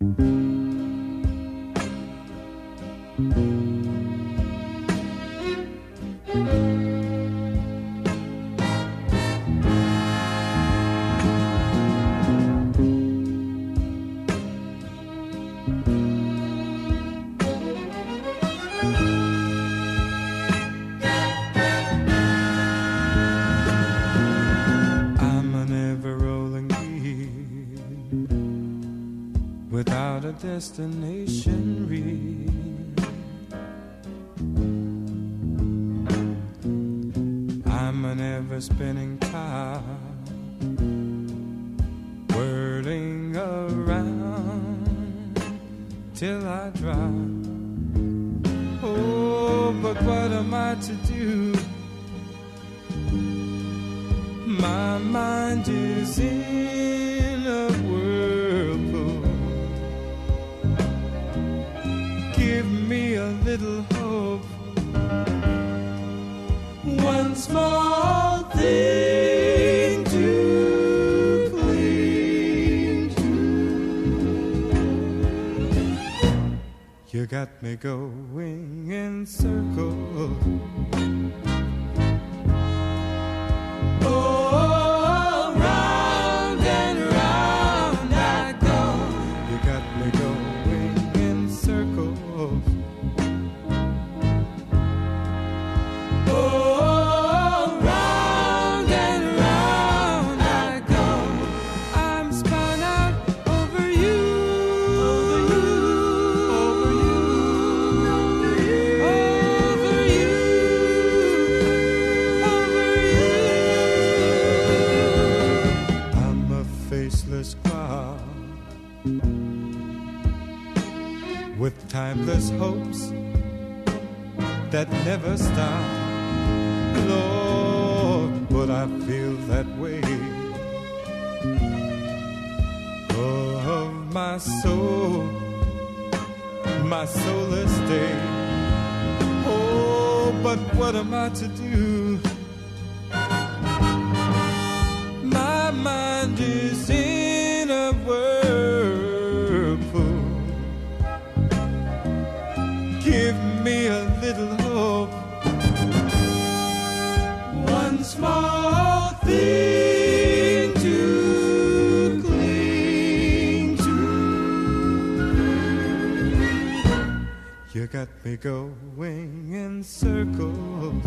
I'm destination real. I'm an ever spinning top, whirling around till I drop. Oh, but what am I to do? My mind is in small thing to cling to. You got me going in circles. With timeless hopes that never stop. Lord, but I feel that way. Of my soul, my soulless day. Oh, but what am I to do? My mind is in little hope. One small thing to cling to. You got me going in circles.